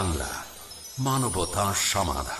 বাংলা মানবতা সমাধান।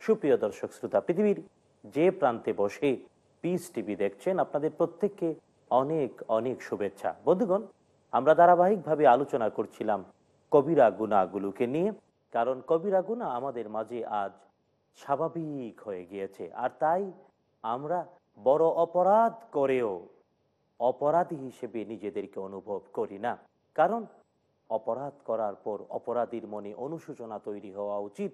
সুপ্রিয় দর্শক, শ্রোতা, পৃথিবীর যে প্রান্তে বসে পিস টিভি দেখছেন, আপনাদের প্রত্যেককে অনেক অনেক শুভেচ্ছা। বন্ধুগণ, আমরা ধারাবাহিকভাবে আলোচনা করছিলাম কবিরা গুণাগুলোকে নিয়ে, কারণ কবিরা গুণা আমাদের মাঝে আজ স্বাভাবিক হয়ে গিয়েছে। আর তাই আমরা বড় অপরাধ করেও অপরাধী হিসেবে নিজেদেরকে অনুভব করি না। কারণ অপরাধ করার পর অপরাধীর মনে অনুশোচনা তৈরি হওয়া উচিত।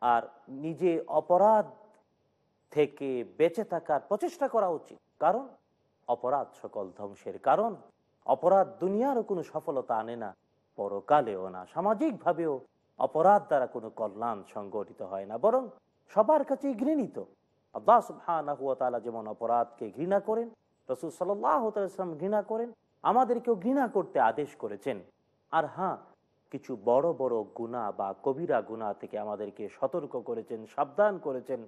আর নিজে অপরাধ থেকে বেঁচে থাকার প্রচেষ্টা করা উচিত। কারণ অপরাধ সকল ধ্বংসের কারণ। অপরাধ দুনিয়ারও কোনো সফলতা আনে না, পরকালেও না। সামাজিকভাবেও অপরাধ দ্বারা কোনো কল্যাণ সংগঠিত হয় না, বরং সবার কাছেই ঘৃণিত। আল্লাহ সুবহানাহুয়া যেমন অপরাধকে ঘৃণা করেন, রসুল সাল্লাম ঘৃণা করেন, আমাদেরকেও ঘৃণা করতে আদেশ করেছেন। আর হ্যাঁ কিছু বড় বড় গুণা বা কবিরা গুণা থেকে আমাদেরকে সতর্ক করেছেন, সাবধান করেছেন,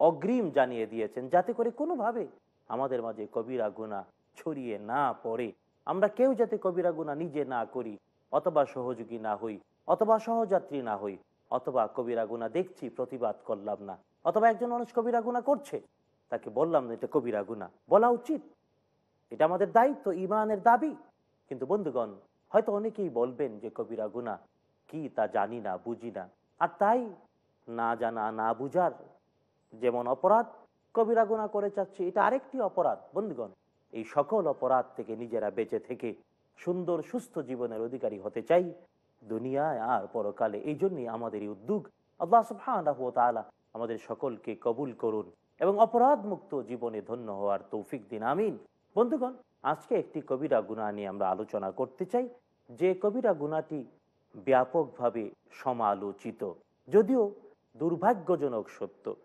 অগ্রিম জানিয়ে দিয়েছেন, যাতে করে কোনোভাবে আমাদের মাঝে কবিরা গুণা ছড়িয়ে না পড়ে। আমরা কেউ যাতে কবিরা গুণা নিজে না করি, অথবা সহযোগী না হই, অথবা সহযাত্রী না হই, অথবা কবিরা গুণা দেখছি, প্রতিবাদ করলাম না, অথবা একজন মানুষ কবিরা গুণা করছে, তাকে বললাম না এটা কবিরা গুণা, বলা উচিত। এটা আমাদের দায়িত্ব, ইমানের দাবি। কিন্তু বন্ধুগণ হয়তো অনেকেই বলবেন যে কবিরা গুণা কি তা জানি না, বুঝি না। আর তাই না জানা, না বুঝার যেমন অপরাধ কবিরা গুণা করে চাচ্ছে, এটা আরেকটি অপরাধ। বন্ধুগণ, এই সকল অপরাধ থেকে নিজেরা বেঁচে থেকে সুন্দর, সুস্থ জীবনের অধিকারী হতে চাই। দুনিয়ায় আর পরকালে এই জন্যই আমাদের এই উদ্যোগ। আল্লাহ সুবহানাহু আমাদের সকলকে কবুল করুন এবং অপরাধ মুক্ত জীবনে ধন্য হওয়ার তৌফিক দিন। আমিন। বন্ধুগণ আজকে একটি কবিরা গুণা নিয়ে আমরা আলোচনা করতে চাই। যে কবিরা গুণাটি ব্যাপকভাবে সমালোচিত, যদিও দুর্ভাগ্যজনক সত্য।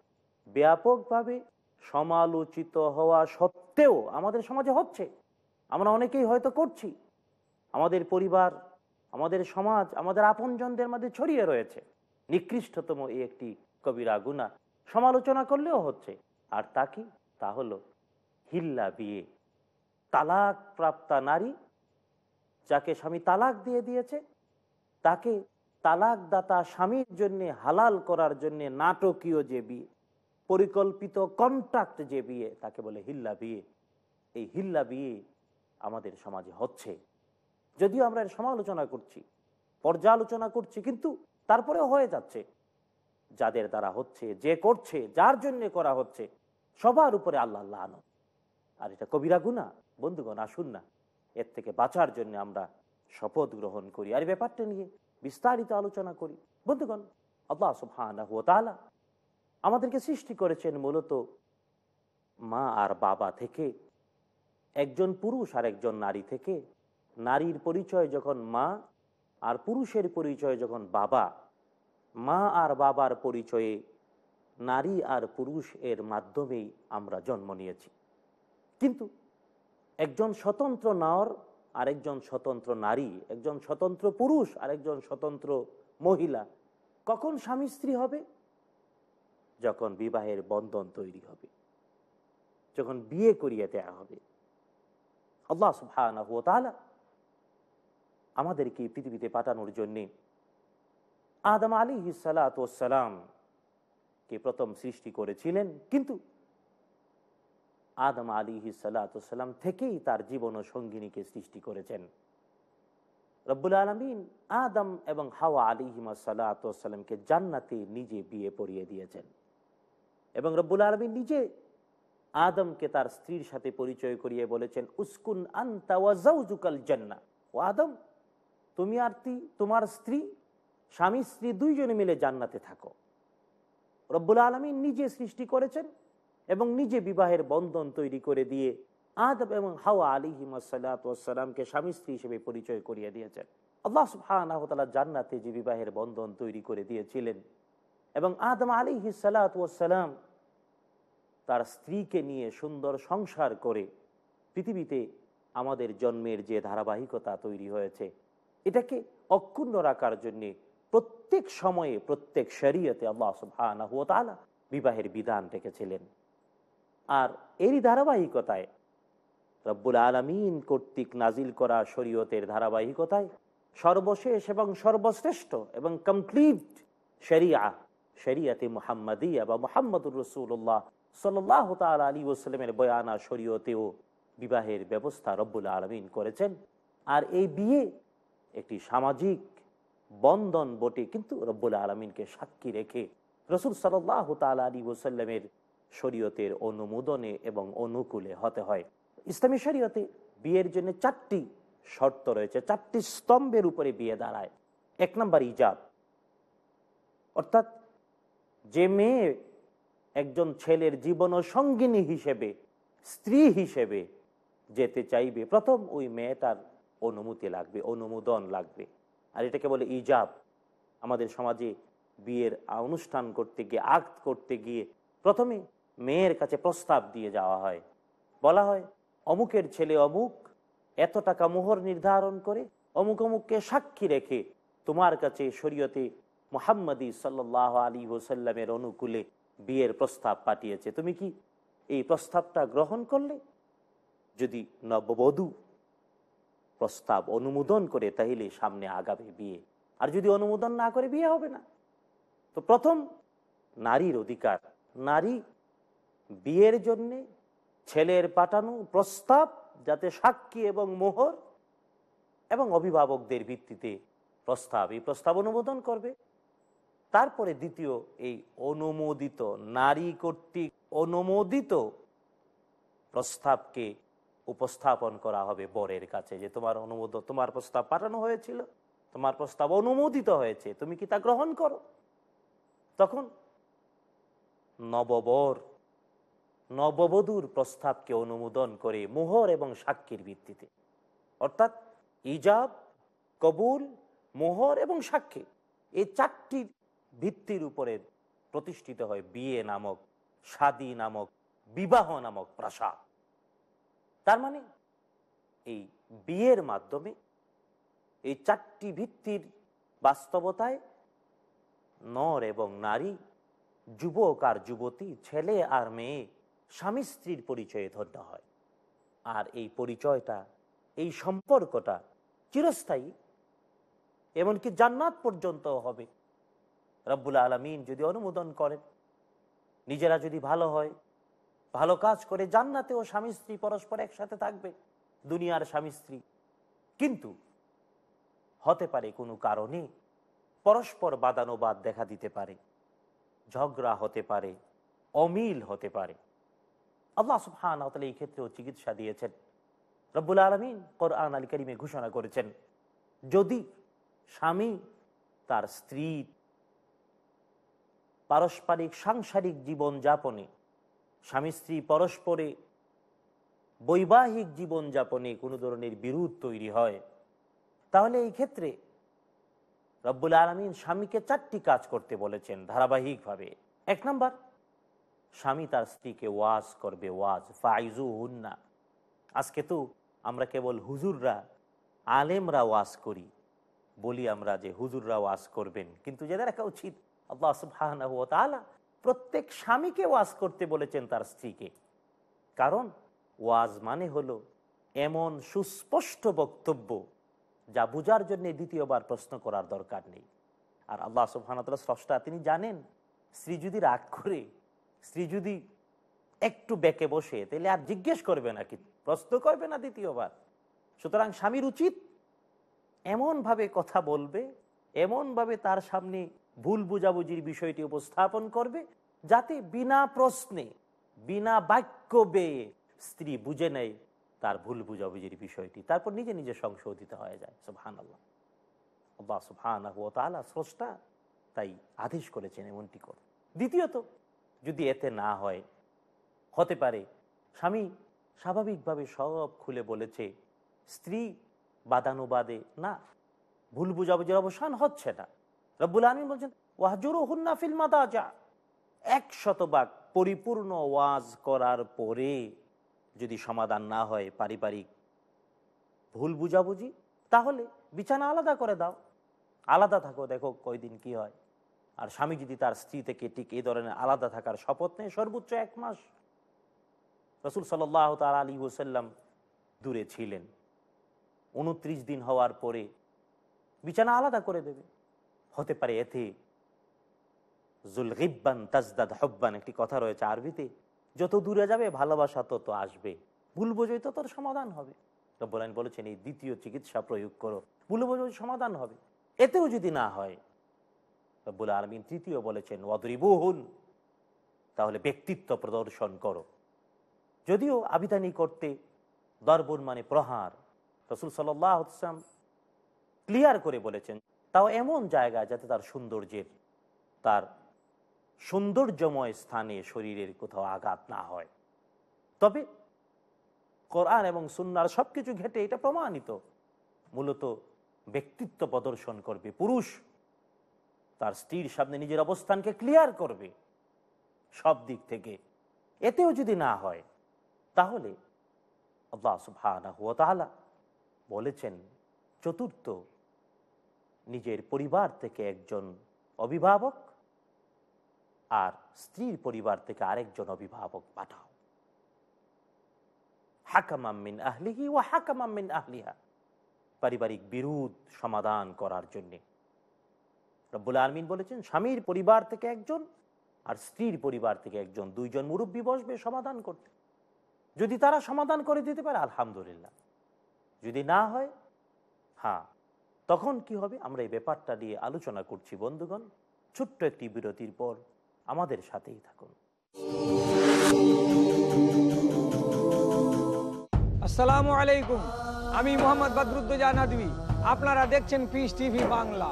ব্যাপকভাবে সমালোচিত হওয়া সত্ত্বেও আমাদের সমাজে হচ্ছে। আমরা অনেকেই হয়তো করছি। আমাদের পরিবার, আমাদের সমাজ, আমাদের আপনজনদের মধ্যে ছড়িয়ে রয়েছে। নিকৃষ্টতম এই একটি কবিরা গুণা সমালোচনা করলেও হচ্ছে। আর তা কি? তা হলো হিল্লা বিয়ে। তালাক প্রাপ্তা নারী যাকে স্বামী তালাক দিয়ে দিয়েছে, তাকে তালাক দাতা স্বামীর জন্য হালাল করার জন্য নাটকীয় যে বিয়ে পরিকল্পিত কন্ট্রাক্ট যে বিয়ে, তাকে বলে হিল্লা বিয়ে। এই হিল্লা বিয়ে আমাদের সমাজে হচ্ছে। যদিও আমরা এর সমালোচনা করছি, পর্যালোচনা করছি, কিন্তু তারপরেও হয়ে যাচ্ছে। যাদের দ্বারা হচ্ছে, যে করছে, যার জন্য করা হচ্ছে, সবার উপরে আল্লাহ আল্লাহ আনো আর এটা কবিরা গুণা বন্ধুগণ, আসুন না। এর থেকে বাঁচার জন্য আমরা শপথ গ্রহণ করি। আর ব্যাপারটা নিয়ে বিস্তারিত আলোচনা করি। বন্ধুগণ, আল্লাহ সুবহান আমাদেরকে সৃষ্টি করেছেন মূলত মা আর বাবা থেকে। একজন পুরুষ আর একজন নারী থেকে। নারীর পরিচয় যখন মা আর পুরুষের পরিচয় যখন বাবা, মা আর বাবার পরিচয়ে নারী আর পুরুষ এর মাধ্যমেই আমরা জন্ম নিয়েছি। কিন্তু একজন স্বতন্ত্র নর, আরেকজন স্বতন্ত্র নারী, একজন স্বতন্ত্র পুরুষ, আরেকজন স্বতন্ত্র মহিলা। কখন স্বামী স্ত্রী হবে? যখন বিবাহের বন্ধন তৈরি হবে। যখন বিয়ে করিয়ে দেয়া হবে। আল্লাহ আমাদেরকে পৃথিবীতে পাঠানোর জন্যে আদম আলী সালাম কে প্রথম সৃষ্টি করেছিলেন। কিন্তু আদম আলী সালাম থেকেই তার জীবন ও সঙ্গিনীকে সৃষ্টি করেছেন। রব্বুল আলমিন আদম এবং হাওয়া আলিহিমা সালাতামকে জান্নাতে নিজে বিয়ে পড়িয়ে দিয়েছেন এবং রব্বুল আলমিন নিজে আদমকে তার স্ত্রীর সাথে পরিচয় করিয়ে বলেছেন, উস্কুন আন্তাওয়াজাউজুকাল জান্না ও আদম, তুমি আর তোমার স্ত্রী, স্বামী, স্ত্রী দুইজনে মিলে জান্নাতে থাকো। রব্বুল আলমিন নিজে সৃষ্টি করেছেন এবং নিজে বিবাহের বন্ধন তৈরি করে দিয়ে আদব এবং হাওয়া আলী হিমাসাল্লাতামকে স্বামী স্ত্রী হিসেবে পরিচয় করিয়ে দিয়েছেন। আল্লাহ সুবাহ জান্নাতে যে বিবাহের বন্ধন তৈরি করে দিয়েছিলেন এবং আদম আলী হিসালাতাম তার স্ত্রীকে নিয়ে সুন্দর সংসার করে পৃথিবীতে আমাদের জন্মের যে ধারাবাহিকতা তৈরি হয়েছে, এটাকে অক্ষুণ্ণ রাখার জন্যে প্রত্যেক সময়ে, প্রত্যেক শরীয়তে আল্লাহ সুবাহ বিবাহের বিধান রেখেছিলেন। আর এরই ধারাবাহিকতায় রব্বুল আলমিন কর্তৃক নাজিল করা শরীয়তের ধারাবাহিকতায় সর্বশেষ এবং সর্বশ্রেষ্ঠ এবং কমপ্লিট শরিয়া, শরিয়াতে মুহাম্মদিয়া বা মোহাম্মদুর রসুল্লাহ সাল্লাহ তাল আলী ওসলামের বয়ানা শরীয়তেও বিবাহের ব্যবস্থা রব্বুল আলমিন করেছেন। আর এই বিয়ে একটি সামাজিক বন্ধন বটে, কিন্তু রব্বুল আলমিনকে সাক্ষী রেখে রসুল সাল্লাহ তাল আলী ওসাল্লামের শরীয়তের অনুমোদনে এবং অনুকূলে হতে হয়। ইসলামী শরীয়তে বিয়ের জন্য চারটি শর্ত রয়েছে, চারটি স্তম্ভের উপরে বিয়ে দাঁড়ায়। এক নম্বর ইজাব। অর্থাৎ যে মেয়ে একজন ছেলের জীবন সঙ্গিনী হিসেবে, স্ত্রী হিসেবে যেতে চাইবে, প্রথম ওই মেয়েটার অনুমতি লাগবে, অনুমোদন লাগবে। আর এটাকে বলে ইজাব। আমাদের সমাজে বিয়ের অনুষ্ঠান করতে গিয়ে আক্ত করতে গিয়ে প্রথমে মেয়ের কাছে প্রস্তাব দিয়ে যাওয়া হয়। বলা হয়, অমুকের ছেলে অমুক, এত টাকা মোহর নির্ধারণ করে অমুক অমুককে সাক্ষী রেখে তোমার কাছে শরীয়তে মোহাম্মদী সাল্লাহ আলী হোসাল্লামের অনুকূলে বিয়ের প্রস্তাব পাঠিয়েছে। তুমি কি এই প্রস্তাবটা গ্রহণ করলে? যদি নববধূ প্রস্তাব অনুমোদন করে, তাহলে সামনে আগাবে বিয়ে। আর যদি অনুমোদন না করে, বিয়ে হবে না। তো প্রথম নারীর অধিকার, নারী বিয়ের জন্যে ছেলের পাঠানো প্রস্তাব যাতে সাক্ষী এবং মোহর এবং অভিভাবকদের ভিত্তিতে প্রস্তাব, এই প্রস্তাব অনুমোদন করবে। তারপরে দ্বিতীয়, এই অনুমোদিত, নারী কর্তৃক অনুমোদিত প্রস্তাবকে উপস্থাপন করা হবে বরের কাছে যে তোমার অনুমোদন তোমার প্রস্তাব পাঠানো হয়েছিল, তোমার প্রস্তাব অনুমোদিত হয়েছে, তুমি কি তা গ্রহণ করো? তখন নববর নববধূর প্রস্তাবকে অনুমোদন করে মোহর এবং সাক্ষীর ভিত্তিতে। অর্থাৎ ইজাব কবুল, মোহর এবং সাক্ষী এই চারটি ভিত্তির উপরে প্রতিষ্ঠিত হয় বিয়ে নামক সাদী নামক, বিবাহ নামক প্রাসাদ। তার মানে এই বিয়ের মাধ্যমে এই চারটি ভিত্তির বাস্তবতায় নর এবং নারী, যুবক আর যুবতী, ছেলে আর মেয়ে স্বামী স্ত্রীর পরিচয়ে ধন্য হয়। আর এই পরিচয়টা, এই সম্পর্কটা চিরস্থায়ী, এমনকি জান্নাত পর্যন্ত হবে। রব্বুল আলমিন যদি অনুমোদন করেন, নিজেরা যদি ভালো হয়, ভালো কাজ করে জান্নাতেও স্বামী স্ত্রী পরস্পর একসাথে থাকবে, দুনিয়ার স্বামী স্ত্রী। কিন্তু হতে পারে কোনো কারণে পরস্পর বাদানুবাদ দেখা দিতে পারে, ঝগড়া হতে পারে, অমিল হতে পারে। আল্লাহ সুবহান এই ক্ষেত্রেও চিকিৎসা দিয়েছেন। রব্বুল আলমিন কোরআন আলী করিমে ঘোষণা করেছেন, যদি স্বামী তার স্ত্রী পারস্পরিক সাংসারিক জীবন যাপনে স্বামী স্ত্রী পরস্পরে বৈবাহিক জীবন যাপনে কোনো ধরনের বিরোধ তৈরি হয়, তাহলে এই ক্ষেত্রে রব্বুল আলমিন স্বামীকে চারটি কাজ করতে বলেছেন ধারাবাহিকভাবে। এক নম্বর স্বামী তার স্ত্রীকে ওয়াজ করবে, ওয়াজ। ফাইজু হুন্না আজকে তো আমরা কেবল হুজুররা, আলেমরা ওয়াজ করি। বলি আমরা যে হুজুররা ওয়াজ করবেন। কিন্তু জেনে রাখা উচিত, আল্লাহ প্রত্যেক স্বামীকে ওয়াজ করতে বলেছেন তার স্ত্রীকে। কারণ ওয়াজ মানে হলো এমন সুস্পষ্ট বক্তব্য যা বোঝার জন্য দ্বিতীয়বার প্রশ্ন করার দরকার নেই। আর আল্লাহ সুবহানাতাল্লাহ স্রষ্টা, তিনি জানেন, স্ত্রী যদি রাগ করে স্ত্রী যদি একটু বেঁকে বসে তাহলে আর জিজ্ঞেস করবে না কি? প্রশ্ন করবে না দ্বিতীয়বার। সুতরাং স্বামীর উচিত এমনভাবে কথা বলবে, এমনভাবে তার সামনে ভুল বুঝাবুঝির বিষয়টি উপস্থাপন করবে, যাতে বিনা প্রশ্নে, বিনা বাক্য বেয়ে স্ত্রী বুঝে নেয় তার ভুল বুঝাবুঝির বিষয়টি। তারপর নিজে নিজে সংশোধিত হয়ে যায়। সুবহান আল্লাহ আল্লাহ সুবহান স্রষ্টা তাই আদেশ করেছেন এমনটি কর। দ্বিতীয়ত যদি এতে না হয়। হতে পারে। স্বামী স্বাভাবিকভাবে সব খুলে বলেছে, স্ত্রী বাদানুবাদে না, ভুল বুঝাবুঝির অবসান হচ্ছে না। রব্বুল আলমী বলছেন ওয়াজুর হুন্না ফিল মাদা যা এক শতভাগ পরিপূর্ণ ওয়াজ করার পরে যদি সমাধান না হয় পারিবারিক ভুল বুঝাবুঝি, তাহলে বিছানা আলাদা করে দাও। আলাদা থাকো, দেখো কয়দিন কি হয়। আর স্বামী যদি তার স্ত্রী থেকে ঠিক এই ধরনের আলাদা থাকার শপথ নেয়, সর্বোচ্চ এক মাস। রসুল সাল্লাহ তাল আলী ওসাল্লাম দূরে ছিলেন। উনত্রিশ দিন হওয়ার পরে বিছানা আলাদা করে দেবে। হতে পারে এতে জুলগিব্বান তাজদাদ হব্বান, একটি কথা রয়েছে আরবিতে, যত দূরে যাবে ভালোবাসা তত আসবে। ভুল বোঝই তো তোর সমাধান হবে। রব্বুল বলেছেন, এই দ্বিতীয় চিকিৎসা প্রয়োগ করো, ভুল বোঝই সমাধান হবে। এতেও যদি না হয় রব্বুল আলমিন তৃতীয় বলেছেন, ওয়াদরিবুহুন তাহলে ব্যক্তিত্ব প্রদর্শন করো। যদিও আবিধানি করতে দরবন মানে প্রহার, রসুল সাল্লাম ক্লিয়ার করে বলেছেন, তাও এমন জায়গা যাতে তার সৌন্দর্যের, তার সৌন্দর্যময় স্থানে শরীরের কোথাও আঘাত না হয়। তবে কোরআন এবং সুন্নার সব কিছু ঘেটে এটা প্রমাণিত। মূলত ব্যক্তিত্ব প্রদর্শন করবে পুরুষ তার স্ত্রীর সামনে নিজের অবস্থানকে ক্লিয়ার করবে। সব দিক থেকে। এতেও যদি না হয়, তাহলে বলেছেন, চতুর্থ, নিজের পরিবার থেকে একজন অভিভাবক আর স্ত্রীর পরিবার থেকে আরেকজন অভিভাবক পাঠাও। হাকামাম্মিন আহলিহি ও হাকামাম্মিন আহলিহা। পারিবারিক বিরোধ সমাধান করার জন্যে। রব্বুল আলমিন বলেছেন, স্বামীর পরিবার থেকে একজন আর স্ত্রীর পরিবার থেকে একজন, দুইজন মুরব্বী বসবে সমাধান করতে। যদি তারা সমাধান করে দিতে পারে, আলহামদুলিল্লাহ। যদি না হয় হ্যাঁ তখন কি হবে? আমরা এই ব্যাপারটা নিয়ে আলোচনা করছি, বন্ধুগণ। ছোট্ট একটি বিরতির পর আমাদের সাথেই থাকুন। আসসালামু আলাইকুম। আমি মোহাম্মদ বদরুদ্দোজা নদী আপনারা দেখছেন পিস টিভি বাংলা।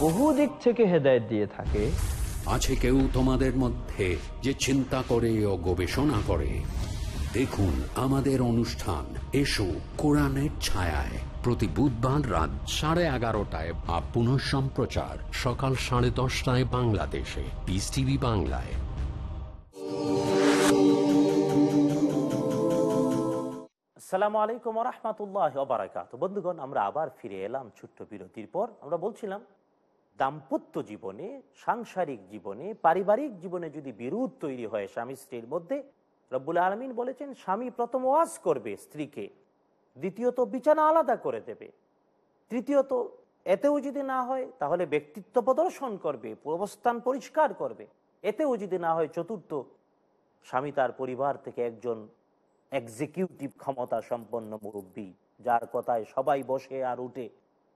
বহু দিক থেকে হেদায়েত দিয়ে থাকে। আছে কেউ তোমাদের মধ্যে যে চিন্তা করে ও গবেষণা করে? দেখুন আমাদের অনুষ্ঠান। এসো কোরআনের ছায়ায়। প্রতি বুধবার রাত সাড়ে এগারোটায় বা পুনঃ সম্প্রচার সকাল সাড়ে দশটায় বাংলাদেশে। পিস টিভি বাংলায়। আসসালামু আলাইকুম রহমতুল্লাহ বারাকাত বন্ধুগণ আমরা আবার ফিরে এলাম ছোট্ট বিরতির পর। আমরা বলছিলাম দাম্পত্য জীবনে, সাংসারিক জীবনে, পারিবারিক জীবনে যদি বিরোধ তৈরি হয় স্বামী স্ত্রীর মধ্যে, রব্বুল আলমিন বলেছেন, স্বামী প্রথম ওয়াজ করবে স্ত্রীকে, দ্বিতীয়ত বিছানা আলাদা করে দেবে। তৃতীয়ত, এতেও যদি না হয়, তাহলে ব্যক্তিত্ব প্রদর্শন করবে অবস্থান পরিষ্কার করবে। এতেও যদি না হয়, চতুর্থ, স্বামী তার পরিবার থেকে একজন এক্সিকিউটিভ ক্ষমতা সম্পন্ন মুরব্বী, যার কথায় সবাই বসে আর উঠে,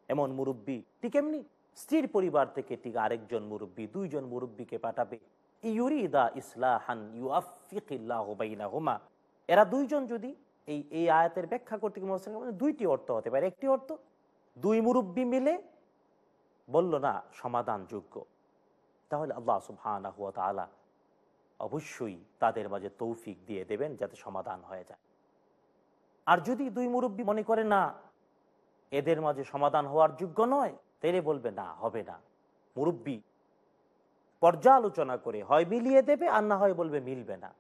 এমন মুরব্বী, ঠিক এমনি স্ত্রীর পরিবার থেকে ঠিক আরেকজন মুরব্বী, দুইজন মুরব্বীকে পাঠাবে। ইউরিদা ইসলাহান ইউআফিকিল্লাহমা এরা দুইজন যদি এই এই আয়াতের ব্যাখ্যা করতে গিয়ে ওয়াসাল্লাম দুইটি অর্থ হতে পারে। একটি অর্থ, দুই মুরব্বী মিলে বলল, না, সমাধানযোগ্য। তাহলে আল্লাহ সুবহানাহু ওয়া তাআলা অবশ্যই তাদের মাঝে তৌফিক দিয়ে দেবেন যাতে সমাধান হয়ে যায়। আর যদি দুই মুরব্বী মনে করে, না, এদের মাঝে সমাধান হওয়ার যোগ্য নয় তাহলে বলবে, না, হবে না। মুরব্বী পর্যালোচনা করে, হয় মিলিয়ে দেবে আর না হয় বলবে মিলবে না।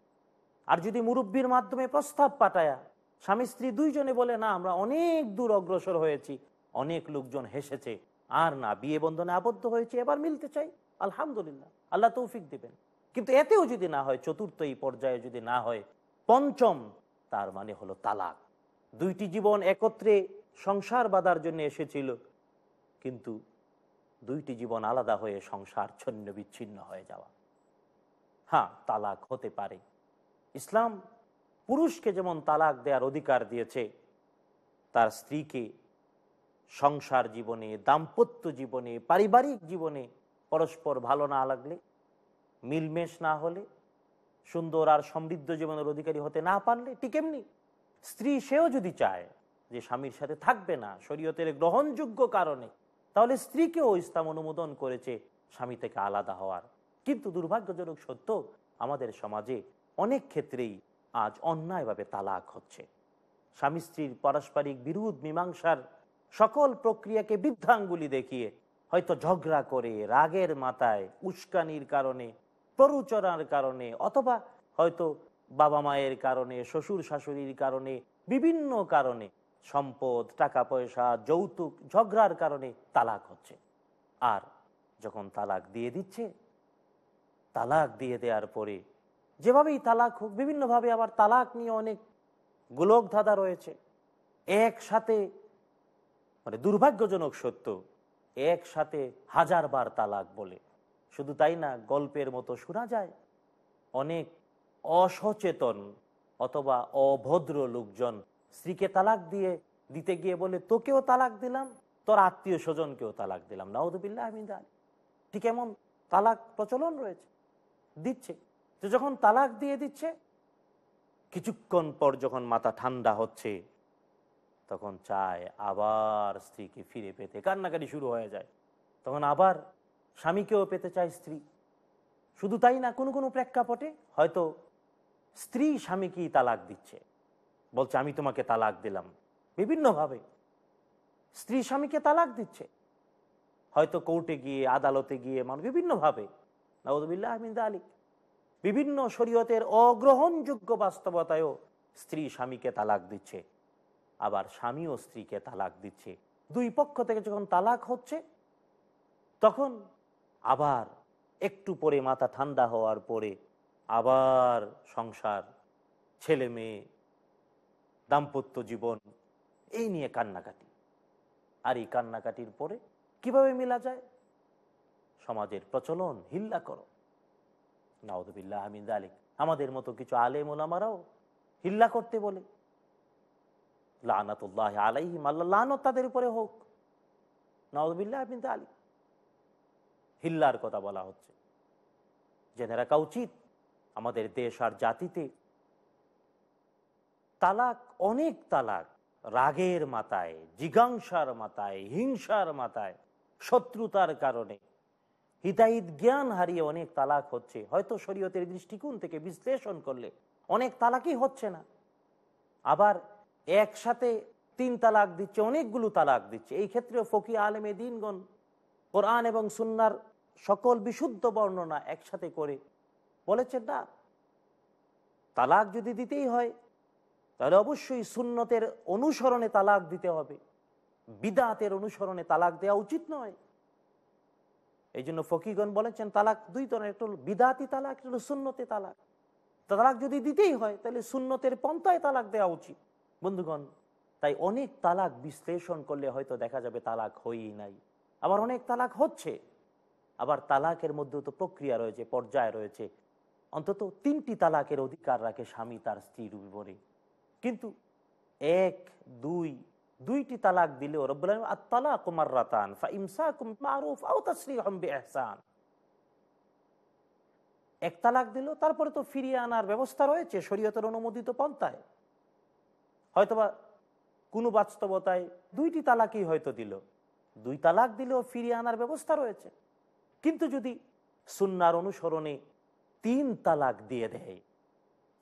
আর যদি মুরব্বীর মাধ্যমে প্রস্তাব পাঠায়া, স্বামী স্ত্রী দুইজনে বলে, না, আমরা অনেক দূর অগ্রসর হয়েছি, অনেক লোকজন হেসেছে, আর না, বিয়ে বন্ধনে আবদ্ধ হয়েছে, এবার মিলতে চাই। আলহামদুলিল্লাহ, আল্লাহ তৌফিক দিবেন। কিন্তু এতেও যদি না হয়, চতুর্থ এই পর্যায়ে যদি না হয়, পঞ্চম, তার মানে হলো তালাক। দুইটি জীবন একত্রে সংসার বাঁধার জন্য এসেছিল। কিন্তু দুইটি জীবন আলাদা হয়ে সংসার ছন্ন বিচ্ছিন্ন হয়ে যাওয়া। হ্যাঁ তালাক হতে পারে। ইসলাম পুরুষকে যেমন তালাক দেওয়ার অধিকার দিয়েছে, তার স্ত্রীকে সংসার জীবনে, দাম্পত্য জীবনে, পারিবারিক জীবনে পরস্পর ভালো না লাগলে, মিলমেশ না হলে, সুন্দর আর সমৃদ্ধ জীবনের অধিকারী হতে না পারলে, ঠিক এমনি স্ত্রী সেও যদি চায় যে স্বামীর সাথে থাকবে না, শরীয়তের গ্রহণযোগ্য কারণে তাহলে স্ত্রীকেও ইসলাম অনুমোদন করেছে স্বামী থেকে আলাদা হওয়ার। কিন্তু দুর্ভাগ্যজনক সত্য, আমাদের সমাজে অনেক ক্ষেত্রেই আজ অন্যায়ভাবে তালাক হচ্ছে। স্বামী স্ত্রীর পারস্পরিক বিরোধ, মীমাংসার সকল প্রক্রিয়াকে বৃদ্ধাঙ্গুলি দেখিয়ে হয়তো ঝগড়া করে, রাগের মাথায়, উস্কানির কারণে, প্ররোচনার কারণে, অথবা হয়তো বাবা মায়ের কারণে শ্বশুর শাশুড়ির কারণে, বিভিন্ন কারণে সম্পদ টাকা পয়সা যৌতুক, ঝগড়ার কারণে তালাক হচ্ছে। আর যখন তালাক দিয়ে দিচ্ছে, তালাক দিয়ে দেওয়ার পরে যেভাবেই তালাক হোক, বিভিন্নভাবে আবার তালাক নিয়ে অনেক গোলক ধাঁধা রয়েছে। একসাথে মানে দুর্ভাগ্যজনক সত্য, একসাথে হাজারবার তালাক বলে। শুধু তাই না, গল্পের মতো শোনা যায়। অনেক অসচেতন অথবা অভদ্র লোকজন স্ত্রীকে তালাক দিয়ে, দিতে গিয়ে বলে তোকেও তালাক দিলাম, তোর আত্মীয় স্বজনকেও তালাক দিলাম। নাউদুবিল্লাহ আহমিদ আলী ঠিক এমন তালাক প্রচলন রয়েছে, দিচ্ছে। তো যখন তালাক দিয়ে দিচ্ছে, কিছুক্ষণ পর যখন মাথা ঠান্ডা হচ্ছে, তখন চায় আবার স্ত্রীকে ফিরে পেতে। কান্নাকাটি শুরু হয়ে যায়। তখন আবার স্বামীকেও পেতে চায় স্ত্রী। শুধু তাই না, কোনো কোনো প্রেক্ষাপটে হয়তো স্ত্রী স্বামীকেই তালাক দিচ্ছে। বলছে, আমি তোমাকে তালাক দিলাম। বিভিন্নভাবে। স্ত্রী স্বামীকে তালাক দিচ্ছে। হয়তো কোর্টে গিয়ে, আদালতে গিয়ে, মানুষ বিভিন্নভাবে নওয়াজবিল্লাহ আহমিদ আলী বিভিন্ন শরীয়তের অগ্রহণযোগ্য বাস্তবতায়ও স্ত্রী স্বামীকে তালাক দিচ্ছে। আবার স্বামীও স্ত্রীকে তালাক দিচ্ছে। দুই পক্ষ থেকে যখন তালাক হচ্ছে, তখন আবার একটু পরে মাথা ঠান্ডা হওয়ার পরে আবার সংসার, ছেলে মেয়ে দাম্পত্য জীবন, এই নিয়ে কান্নাকাটি। আর এই কান্নাকাটির পরে কীভাবে মিলা যায়? সমাজের প্রচলন, হিল্লা করো। নাউদুবিল্লাহ আমিন আলিক আমাদের মতো কিছু আলেম ওলামারাও হিল্লা করতে বলে। লানাতুল্লাহ আলাইহিম, আল্লাহ লানত তাদের উপরে হোক। নাউদুবিল্লাহ আমিন আলিক হিল্লার কথা বলা হচ্ছে। জেনে রাখা উচিত, আমাদের দেশ আর জাতিতে তালাক অনেক তালাক। রাগের মাথায় জিগাংসার মাথায়, হিংসার মাথায়, শত্রুতার কারণে। হিতাহিত জ্ঞান হারিয়ে অনেক তালাক হচ্ছে। হয়তো শরীয়তের দৃষ্টিকোণ থেকে বিশ্লেষণ করলে অনেক তালাকই হচ্ছে না। আবার একসাথে তিন তালাক দিচ্ছে, অনেকগুলো তালাক দিচ্ছে। এই ক্ষেত্রেও ফকি আলেমে দিনগণ কোরআন এবং সুন্নার সকল বিশুদ্ধ বর্ণনা একসাথে করে বলেছেন, না, তালাক যদি দিতেই হয় তাহলে অবশ্যই সুন্নতের অনুসরণে তালাক দিতে হবে। বিদাতের অনুসরণে তালাক দেওয়া উচিত নয়। এই জন্য ফকিগণ বলেছেন, তালাক দুই ধরনের, একটা হলো বিদাতি তালাক, একটা হলো সুন্নতে তালাক। তালাক যদি দিতেই হয়, তাহলে সুন্নতের পন্থায় তালাক দেওয়া উচিত। বন্ধুগণ, তাই অনেক তালাক বিশ্লেষণ করলে হয়তো দেখা যাবে তালাক হয়ই নাই। আবার অনেক তালাক হচ্ছে। আবার তালাকের মধ্যেও তো প্রক্রিয়া রয়েছে, পর্যায় রয়েছে। অন্তত তিনটি তালাকের অধিকার রাখে স্বামী তার স্ত্রীর উপরে। কিন্তু এক, দুই, দুইটি তালাক আও এক তালাক দিল তারপরে তো ফিরিয়ে আনার ব্যবস্থা রয়েছে, শরীয়তের অনুমোদিত পন্থায়। হয়তোবা কোনো বাস্তবতায় দুইটি তালাকই হয়তো দিল, দুই তালাক দিলেও ফিরিয়ে আনার ব্যবস্থা রয়েছে। কিন্তু যদি সুন্নার অনুসরণে তিন তালাক দিয়ে দেয়,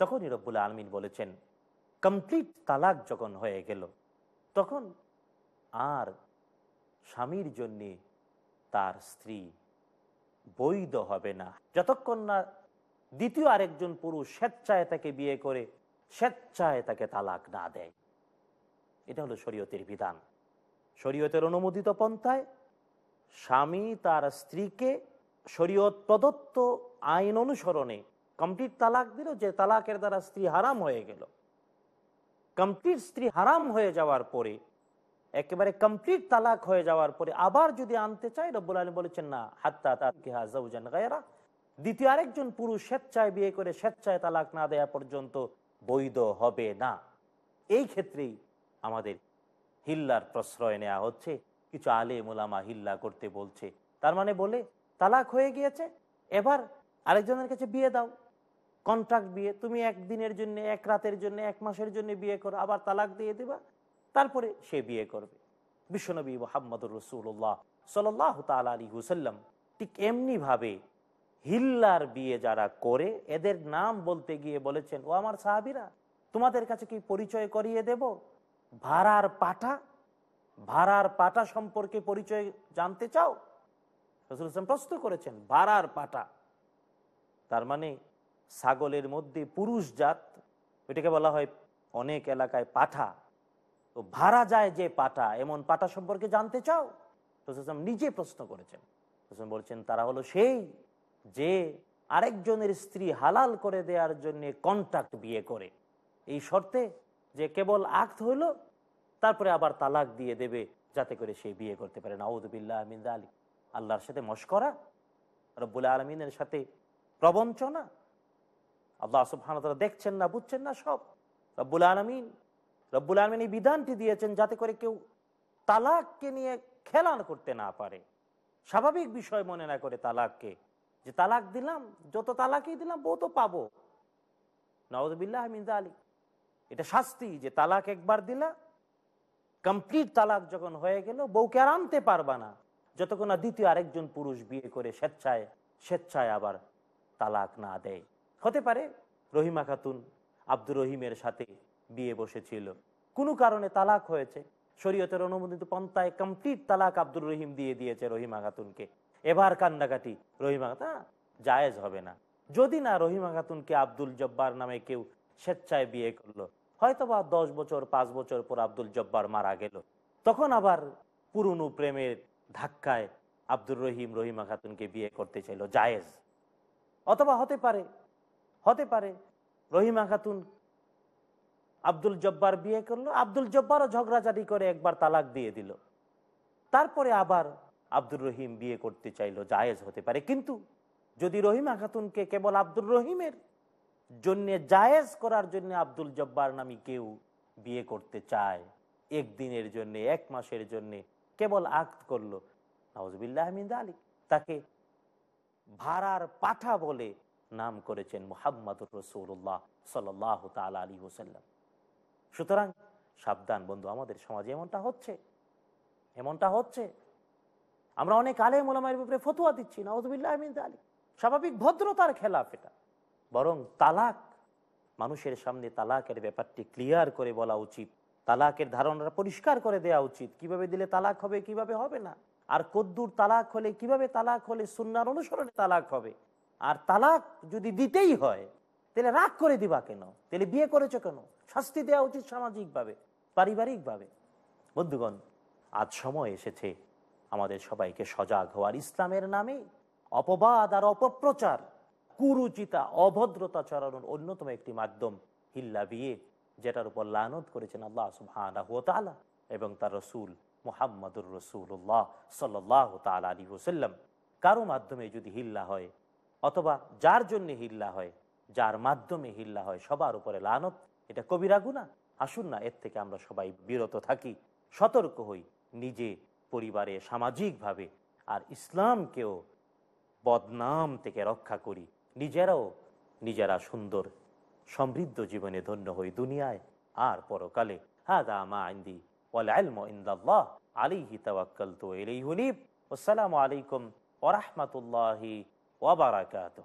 তখনই রব্বুল আলমিন বলেছেন কমপ্লিট তালাক যখন হয়ে গেল, তখন আর স্বামীর জন্যে তার স্ত্রী বৈধ হবে না। যতক্ষণ না দ্বিতীয় আরেকজন পুরুষ স্বেচ্ছায় তাকে বিয়ে করে, স্বেচ্ছায় তাকে তালাক না দেয়। এটা হলো শরীয়তের বিধান। শরীয়তের অনুমোদিত পন্থায় স্বামী তার স্ত্রীকে শরীয়ত প্রদত্ত আইন অনুসরণে কমপ্লিট তালাক দিল যে তালাকের দ্বারা স্ত্রী হারাম হয়ে গেল। কমপ্লিট স্ত্রী হারাম হয়ে যাওয়ার পরে, একেবারে কমপ্লিট তালাক হয়ে যাওয়ার পরে আবার যদি আনতে চাই রব্বুল আলী বলেছেন, না, হাত্তা তাজান গায়রা। দ্বিতীয় আরেকজন পুরুষ স্বেচ্ছায় বিয়ে করে স্বেচ্ছায় তালাক না দেওয়া পর্যন্ত বৈধ হবে না। এই ক্ষেত্রেই আমাদের হিল্লার প্রশ্রয় নেওয়া হচ্ছে। কিছু আলে মোলামা হিল্লা করতে বলছে। তার মানে বলে, তালাক হয়ে গিয়েছে, এবার আরেকজনের কাছে বিয়ে দাও। কন্ট্রাক্ট বিয়ে, তুমি একদিনের জন্য, এক রাতের জন্য, এক মাসের জন্য বিয়ে করো, আবার তালাক দিয়ে দিবা, তারপরে সে বিয়ে করবে। বিশ্বনবী মোহাম্মদুর রসুল্লাহ সাল্লাহ তাল আলী হুসাল্লাম ঠিক এমনিভাবে হিল্লার বিয়ে যারা করে, এদের নাম বলতে গিয়ে বলেছেন, ও আমার সাহাবিরা, তোমাদের কাছে কি পরিচয় করিয়ে দেব? ভাড়ার পাটা? ভাড়ার পাটা সম্পর্কে পরিচয় জানতে চাও? রসুল ইসলাম প্রশ্ন করেছেন, ভাড়ার পাটা? তার মানে ছাগলের মধ্যে পুরুষ জাত ওইটাকে বলা হয় অনেক এলাকায় পাঠা। তো ভাড়া যায় যে পাঠা, এমন পাঠা সম্পর্কে জানতে চাও? রসুলাম নিজে প্রশ্ন করেছেন। রসুল বলছেন, তারা হলো সেই যে আরেকজনের স্ত্রী হালাল করে দেওয়ার জন্য কন্ট্রাক্ট বিয়ে করে। এই শর্তে যে কেবল আক্ত হইল, তারপরে আবার তালাক দিয়ে দেবে, যাতে করে সে বিয়ে করতে পারে। নাউদুবিল্লাহ আমিন আলী আল্লাহর সাথে মস্করা, রব্বুল আলমিনের সাথে প্রবঞ্চনা আল্লাহ সুবহান দেখছেন না, বুঝছেন না সব। রব্বুল আলমিন রব্বুল আলমিন এই বিধানটি দিয়েছেন যাতে করে কেউ তালাককে নিয়ে খেলান করতে না পারে। স্বাভাবিক বিষয় মনে না করে তালাককে, যে তালাক দিলাম, যত তালাকই দিলাম বউ তো পাবো। নওয়াজবিল্লাহ আহমিদ আলী এটা শাস্তি যে তালাক একবার দিলা, কমপ্লিট তালাক যখন হয়ে গেল, বউকে আর আনতে পারবা না। যতক্ষণ না দ্বিতীয় আরেকজন পুরুষ বিয়ে করে স্বেচ্ছায় স্বেচ্ছায় আবার তালাক না দেয়। হতে পারে রহিমা খাতুন আব্দুর রহিমের সাথে বিয়ে বসেছিল। কোনো কারণে তালাক হয়েছে। শরীয়তের অনুমোদিত পন্থায় কমপ্লিট তালাক আব্দুর রহিম দিয়ে দিয়েছে রহিমা খাতুনকে। এবার কান্নাকাটি রহিমা তা জায়েজ হবে না। যদি না রহিমা খাতুনকে আব্দুল জব্বার নামে কেউ স্বেচ্ছায় বিয়ে করল হয়তো বা দশ বছর, পাঁচ বছর পর আব্দুল জব্বার মারা গেল। তখন আবার পুরনো প্রেমের ধাক্কায় আব্দুর রহিম রহিমা খাতুনকে বিয়ে করতে চাইল, জায়েজ। অথবা হতে পারে হতে পারে। রহিমা খাতুন আব্দুল জব্বার বিয়ে করল, আব্দুল জব্বারও ঝগড়াঝাটি করে একবার তালাক দিয়ে দিল। তারপরে আবার আব্দুর রহিম বিয়ে করতে চাইলো, জায়েজ হতে পারে। কিন্তু যদি রহিমা খাতুনকে কেবল আব্দুর রহিমের জন্যে জায়েজ করার জন্য আব্দুল জব্বার নামি কেউ বিয়ে করতে চায়, একদিনের জন্য, এক মাসের জন্য কেবল আক্ত করল আহমিদ আলী তাকে ভাড়ার পাঠা বলে নাম করেছেন মোহাম্মদুর রসুল্লাহ সাল তালা আলী হুসাল্লাম সুতরাং সাবধান বন্ধু, আমাদের সমাজে এমনটা হচ্ছে এমনটা হচ্ছে। আমরা অনেক আলে মোলামায়ের ব্যাপারে ফতুয়া দিচ্ছি নওয়াজবিল্লাহ আহমিদ স্বাভাবিক ভদ্রতার খেলাফ এটা। বরং তালাক, মানুষের সামনে তালাকের ব্যাপারটি ক্লিয়ার করে বলা উচিত, তালাকের ধারণাটা পরিষ্কার করে দেওয়া উচিত। কীভাবে দিলে তালাক হবে, কীভাবে হবে না? আর কদ্দুর তালাক হলে কীভাবে তালাক হলে সুন্নার অনুসরণে তালাক হবে? আর তালাক যদি দিতেই হয়, তাহলে রাগ করে দিবা কেন? তাহলে বিয়ে করেছ কেন? শাস্তি দেওয়া উচিত সামাজিকভাবে, পারিবারিকভাবে। বন্ধুগণ, আজ সময় এসেছে আমাদের সবাইকে সজাগ হওয়ার। ইসলামের নামে অপবাদ আর অপপ্রচার, কুরুচিতা, অভদ্রতা চড়ানোর অন্যতম একটি মাধ্যম হিল্লা বিয়ে, যেটার উপর লানত করেছেন আল্লাহ তাআলা এবং তার রসুল মুহাম্মদুর রসুল্লাহ সাল্লাহ তাল আলী ওসাল্লাম কারও মাধ্যমে যদি হিল্লা হয় অথবা যার জন্য হিল্লা হয়, যার মাধ্যমে হিল্লা হয়, সবার উপরে লানত। এটা কবিরা গুণা আসুন না, এর থেকে আমরা সবাই বিরত থাকি, সতর্ক হই নিজে পরিবারে সামাজিকভাবে আর ইসলামকেও বদনাম থেকে রক্ষা করি। নিজেরাও নিজেরা সুন্দর, সমৃদ্ধ জীবনে ধন্য হই দুনিয়ায় আর পরকালে। হাদা মা আইন্দি ওয়ালাহ আলিহি তাওয়াক্কাল তো এলেই হলিফ আসসালামু আলাইকুম ওরহমতুল্লাহি وبركاته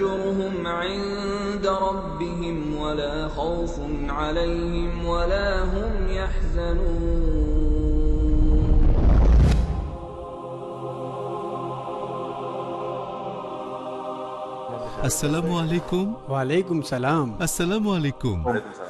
أجرهم عند ربهم ولا خوف عليهم ولا هم يحزنون. السلام عليكم. وعليكم السلام. السلام عليكم. وعليكم السلام.